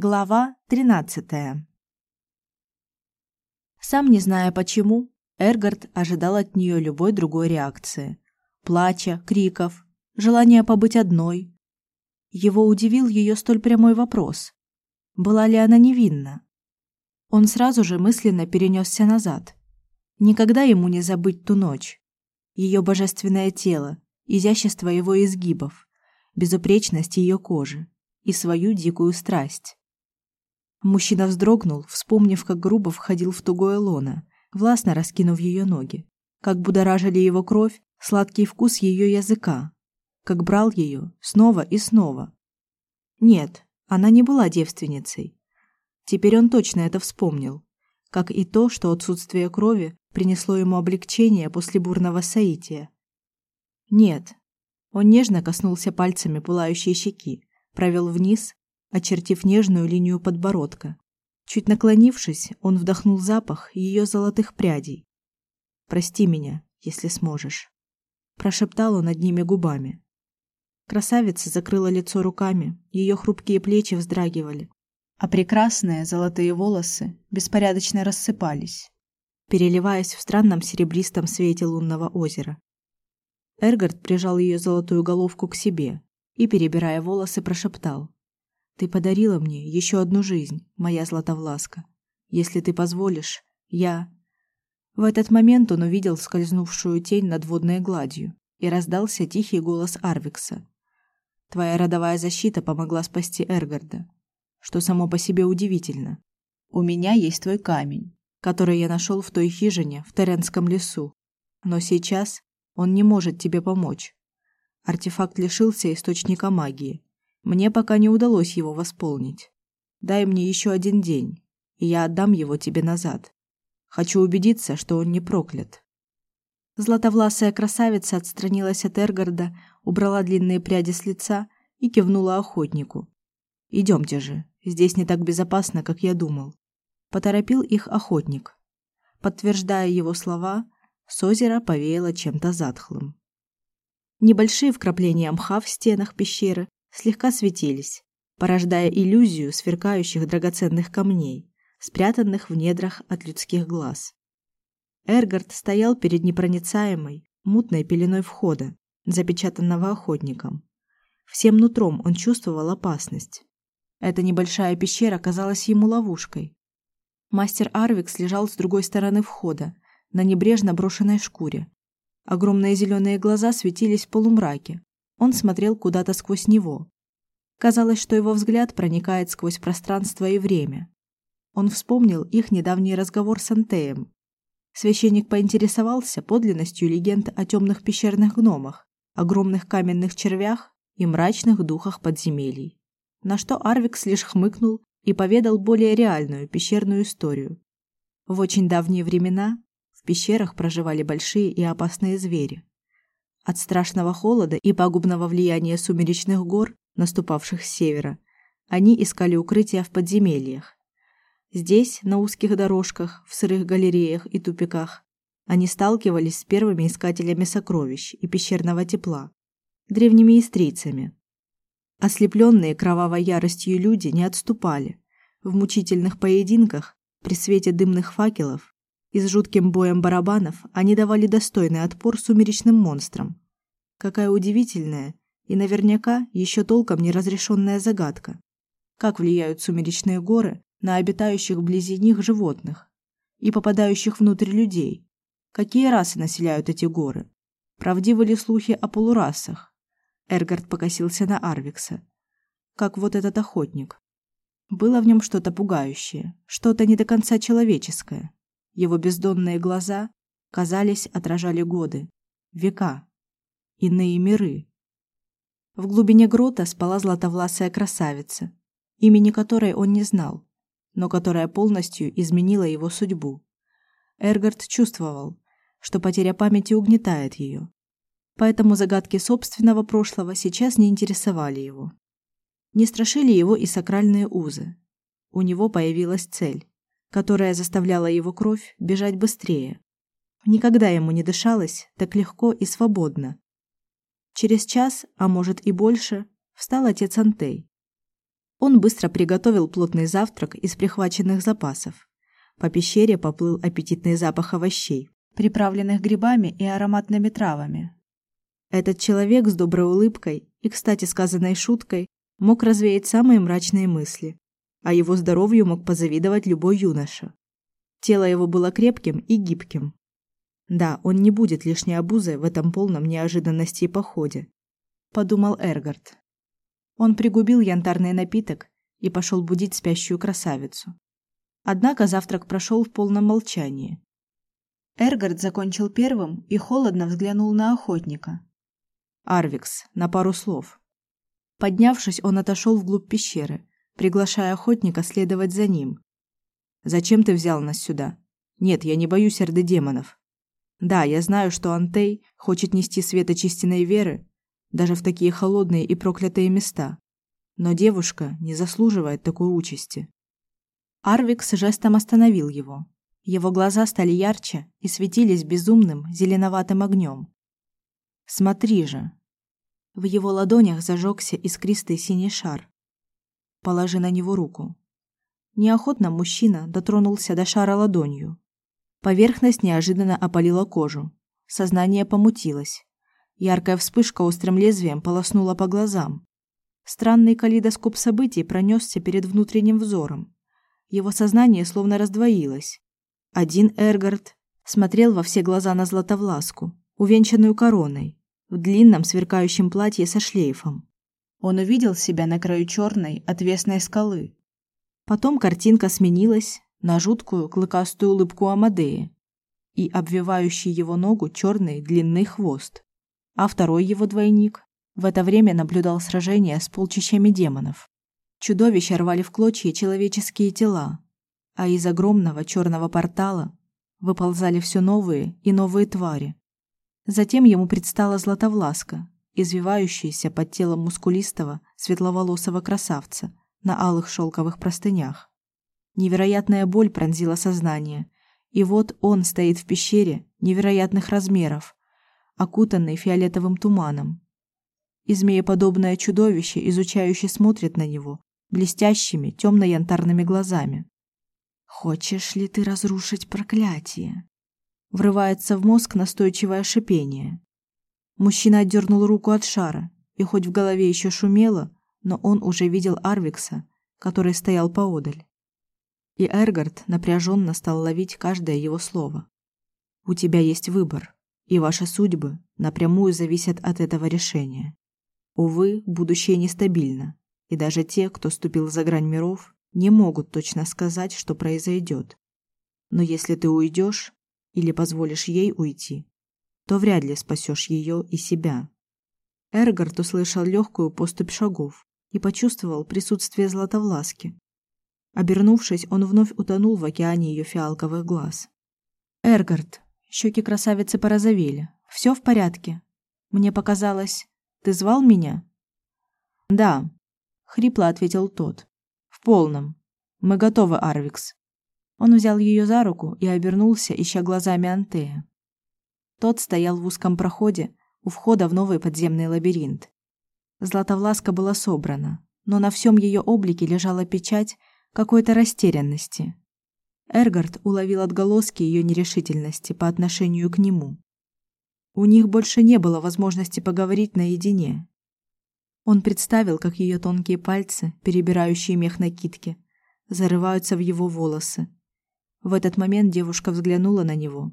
Глава 13. Сам не зная почему, Эргард ожидал от нее любой другой реакции: плача, криков, желания побыть одной. Его удивил ее столь прямой вопрос: была ли она невинна? Он сразу же мысленно перенесся назад. Никогда ему не забыть ту ночь. Ее божественное тело, изящество его изгибов, безупречность ее кожи и свою дикую страсть. Мужчина вздрогнул, вспомнив, как грубо входил в тугое лоно, властно раскинув ее ноги, как будоражили его кровь, сладкий вкус ее языка, как брал ее снова и снова. Нет, она не была девственницей. Теперь он точно это вспомнил, как и то, что отсутствие крови принесло ему облегчение после бурного соития. Нет. Он нежно коснулся пальцами пылающей щеки, провел вниз, очертив нежную линию подбородка. Чуть наклонившись, он вдохнул запах ее золотых прядей. Прости меня, если сможешь, прошептал он одними губами. Красавица закрыла лицо руками, ее хрупкие плечи вздрагивали, а прекрасные золотые волосы беспорядочно рассыпались, переливаясь в странном серебристом свете лунного озера. Эргард прижал ее золотую головку к себе и, перебирая волосы, прошептал: ты подарила мне еще одну жизнь, моя Златовласка. Если ты позволишь, я В этот момент он увидел скользнувшую тень над водной гладью, и раздался тихий голос Арвикса. Твоя родовая защита помогла спасти Эргарда, что само по себе удивительно. У меня есть твой камень, который я нашел в той хижине в Теренском лесу. Но сейчас он не может тебе помочь. Артефакт лишился источника магии, мне пока не удалось его восполнить. Дай мне еще один день, и я отдам его тебе назад. Хочу убедиться, что он не проклят. Златовласая красавица отстранилась от Эргарда, убрала длинные пряди с лица и кивнула охотнику. Идемте же, здесь не так безопасно, как я думал. Поторопил их охотник. Подтверждая его слова, с озера повеяло чем-то затхлым. Небольшие вкрапления мха в стенах пещеры слегка светились, порождая иллюзию сверкающих драгоценных камней, спрятанных в недрах от людских глаз. Эргард стоял перед непроницаемой, мутной пеленой входа, запечатанного охотником. Всем нутром он чувствовал опасность. Эта небольшая пещера казалась ему ловушкой. Мастер Арвикс лежал с другой стороны входа, на небрежно брошенной шкуре. Огромные зеленые глаза светились в полумраке, он смотрел куда-то сквозь него. Казалось, что его взгляд проникает сквозь пространство и время. Он вспомнил их недавний разговор с Антеем. Священник поинтересовался подлинностью легенд о темных пещерных гномах, огромных каменных червях и мрачных духах подземелий. На что Арвикс лишь хмыкнул и поведал более реальную пещерную историю. В очень давние времена в пещерах проживали большие и опасные звери. От страшного холода и пагубного влияния сумеречных гор, наступавших с севера, они искали укрытия в подземельях. Здесь, на узких дорожках, в сырых галереях и тупиках, они сталкивались с первыми искателями сокровищ и пещерного тепла, древними истрийцами. Ослепленные кровавой яростью люди не отступали. В мучительных поединках при свете дымных факелов и с жутким боем барабанов они давали достойный отпор сумеречным монстрам. Какая удивительная и наверняка еще толком не разрешенная загадка. Как влияют сумеречные горы на обитающих вблизи них животных и попадающих внутрь людей? Какие расы населяют эти горы? Правдивы ли слухи о полурасах? Эргард покосился на Арвикса. Как вот этот охотник. Было в нем что-то пугающее, что-то не до конца человеческое. Его бездонные глаза, казались, отражали годы, века, иные миры. В глубине грота спала златовласая красавица, имени которой он не знал, но которая полностью изменила его судьбу. Эргард чувствовал, что потеря памяти угнетает ее. Поэтому загадки собственного прошлого сейчас не интересовали его. Не страшили его и сакральные узы. У него появилась цель которая заставляла его кровь бежать быстрее. Никогда ему не дышалось так легко и свободно. Через час, а может и больше, встал отец Антей. Он быстро приготовил плотный завтрак из прихваченных запасов. По пещере поплыл аппетитный запах овощей, приправленных грибами и ароматными травами. Этот человек с доброй улыбкой и, кстати, сказанной шуткой мог развеять самые мрачные мысли, а его здоровью мог позавидовать любой юноша. Тело его было крепким и гибким. Да, он не будет лишней обузой в этом полном неожиданности и походе, подумал Эргард. Он пригубил янтарный напиток и пошел будить спящую красавицу. Однако завтрак прошел в полном молчании. Эргард закончил первым и холодно взглянул на охотника. Арвикс, на пару слов. Поднявшись, он отошел вглубь пещеры, приглашая охотника следовать за ним. Зачем ты взял нас сюда? Нет, я не боюсь орды демонов. Да, я знаю, что Антей хочет нести свет очистенной веры даже в такие холодные и проклятые места. Но девушка не заслуживает такой участи. Арвикс жестом остановил его. Его глаза стали ярче и светились безумным зеленоватым огнем. Смотри же. В его ладонях зажегся искристый синий шар. Положи на него руку. Неохотно мужчина дотронулся до шара ладонью. Поверхность неожиданно опалила кожу. Сознание помутилось. Яркая вспышка острым лезвием полоснула по глазам. Странный калейдоскоп событий пронесся перед внутренним взором. Его сознание словно раздвоилось. Один Эргард смотрел во все глаза на Златовласку, увенчанную короной, в длинном сверкающем платье со шлейфом. Он увидел себя на краю черной отвесной скалы. Потом картинка сменилась на жуткую клыкастую улыбку Амадеи и обвивающий его ногу черный длинный хвост а второй его двойник в это время наблюдал сражение с полчищами демонов. Чудовища рвали в клочья человеческие тела, а из огромного черного портала выползали все новые и новые твари. Затем ему предстала Златовласка, извивающаяся под телом мускулистого, светловолосого красавца на алых шелковых простынях. Невероятная боль пронзила сознание, и вот он стоит в пещере невероятных размеров, окутанный фиолетовым туманом. И чудовище изучающе смотрит на него блестящими темно-янтарными глазами. Хочешь ли ты разрушить проклятие? Врывается в мозг настойчивое шипение. Мужчина отдернул руку от шара, и хоть в голове еще шумело, но он уже видел Арвикса, который стоял поодаль. И Эргард напряженно стал ловить каждое его слово. У тебя есть выбор и ваши судьбы напрямую зависят от этого решения. Увы, будущее нестабильно, и даже те, кто ступил за грань миров, не могут точно сказать, что произойдет. Но если ты уйдешь или позволишь ей уйти, то вряд ли спасешь ее и себя. Эргард услышал легкую поступь шагов и почувствовал присутствие Златовласки. Обернувшись, он вновь утонул в океане ее фиалковых глаз. Эргард, Щеки красавицы порозовели. Все в порядке. Мне показалось, ты звал меня? Да, хрипло ответил тот. В полном. Мы готовы, Арвикс. Он взял ее за руку и обернулся, ища глазами Антея. Тот стоял в узком проходе у входа в новый подземный лабиринт. Златовласка была собрана, но на всем ее облике лежала печать какой-то растерянности. Эргард уловил отголоски ее нерешительности по отношению к нему. У них больше не было возможности поговорить наедине. Он представил, как ее тонкие пальцы, перебирающие мех накидки, зарываются в его волосы. В этот момент девушка взглянула на него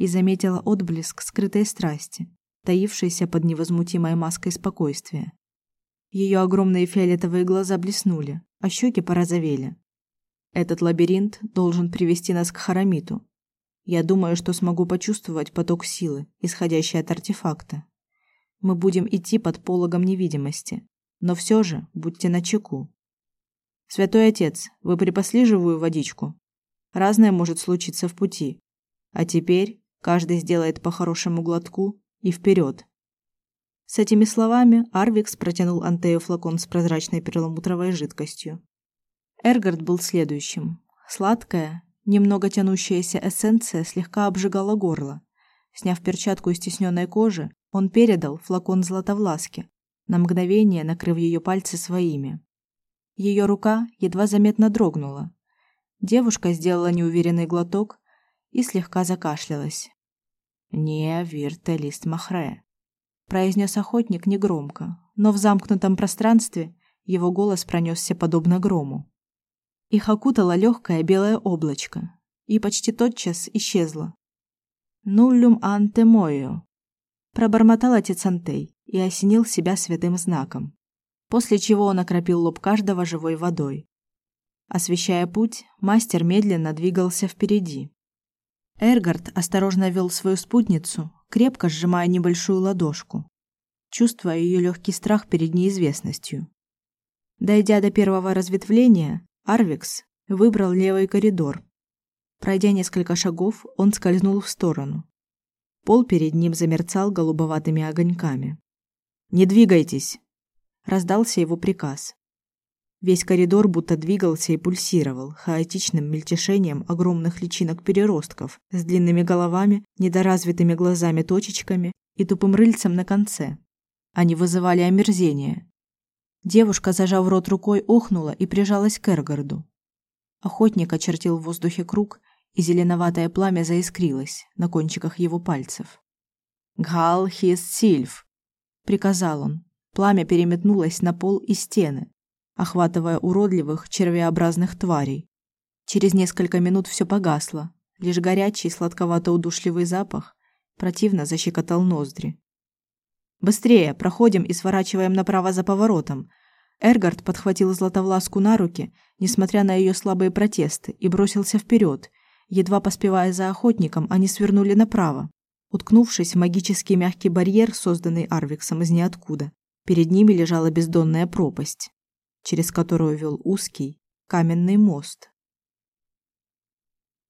и заметила отблеск скрытой страсти, таившейся под невозмутимой маской спокойствия. Ее огромные фиолетовые глаза блеснули, а щеки порозовели. Этот лабиринт должен привести нас к Харамиту. Я думаю, что смогу почувствовать поток силы, исходящий от артефакта. Мы будем идти под пологом невидимости, но все же будьте начеку. Святой отец, вы припасли живую водичку? Разное может случиться в пути. А теперь каждый сделает по хорошему глотку и вперед. С этими словами Арвикс протянул Антею флакон с прозрачной перламутровой жидкостью. Эргард был следующим. Сладкая, немного тянущаяся эссенция слегка обжигала горло. Сняв перчатку из стесненной кожи, он передал флакон златовласки, на мгновение накрыв ее пальцы своими. Ее рука едва заметно дрогнула. Девушка сделала неуверенный глоток и слегка закашлялась. «Не вирте лист махре», — произнес охотник негромко, но в замкнутом пространстве его голос пронесся подобно грому. Их окутало легкое белое облачко и почти тотчас исчезло. «Нуллюм анте мою», — пробормотал отец Антей и осенил себя святым знаком, после чего он окропил лоб каждого живой водой. Освещая путь, мастер медленно двигался впереди. Эргард осторожно вел свою спутницу, крепко сжимая небольшую ладошку, чувствуя ее легкий страх перед неизвестностью. Дойдя до первого разветвления, Арвикс выбрал левый коридор. Пройдя несколько шагов, он скользнул в сторону. Пол перед ним замерцал голубоватыми огоньками. «Не двигайтесь!» – раздался его приказ. Весь коридор будто двигался и пульсировал хаотичным мельтешением огромных личинок переростков с длинными головами, недоразвитыми глазами-точечками и тупым рыльцем на конце. Они вызывали омерзение. Девушка, зажав рот рукой, охнула и прижалась к Эргарду. Охотник очертил в воздухе круг, и зеленоватое пламя заискрилось на кончиках его пальцев. «Гал хис сильф!» — приказал он. Пламя переметнулось на пол и стены, охватывая уродливых червеобразных тварей. Через несколько минут все погасло, лишь горячий сладковато-удушливый запах противно защекотал ноздри. Быстрее, проходим и сворачиваем направо за поворотом. Эргард подхватил Златовласку на руки, несмотря на ее слабые протесты, и бросился вперед. Едва поспевая за охотником, они свернули направо, уткнувшись в магический мягкий барьер, созданный Арвиксом из ниоткуда. Перед ними лежала бездонная пропасть через которую вел узкий каменный мост.